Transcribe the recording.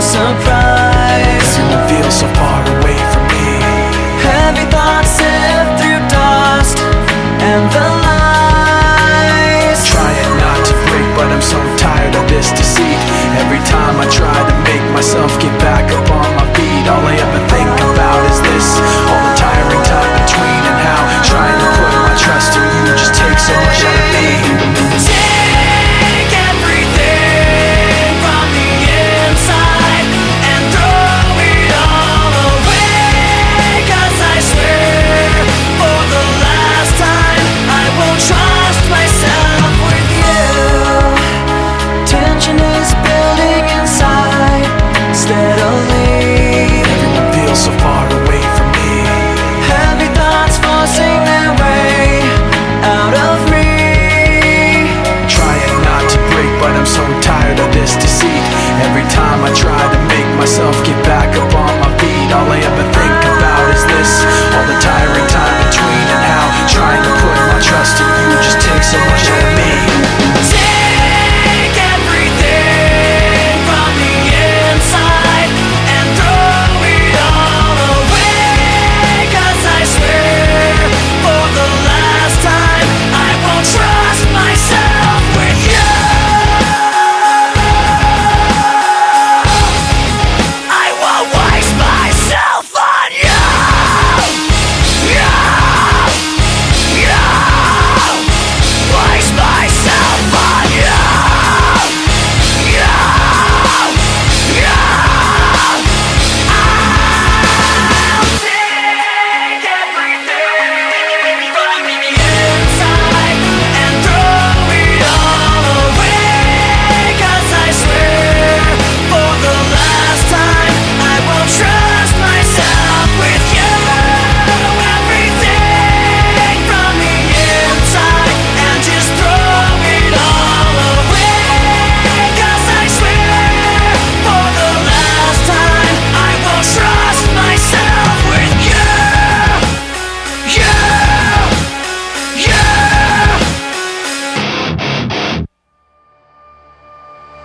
surprise And I feel so far away myself, get back up on my feet. All I ever think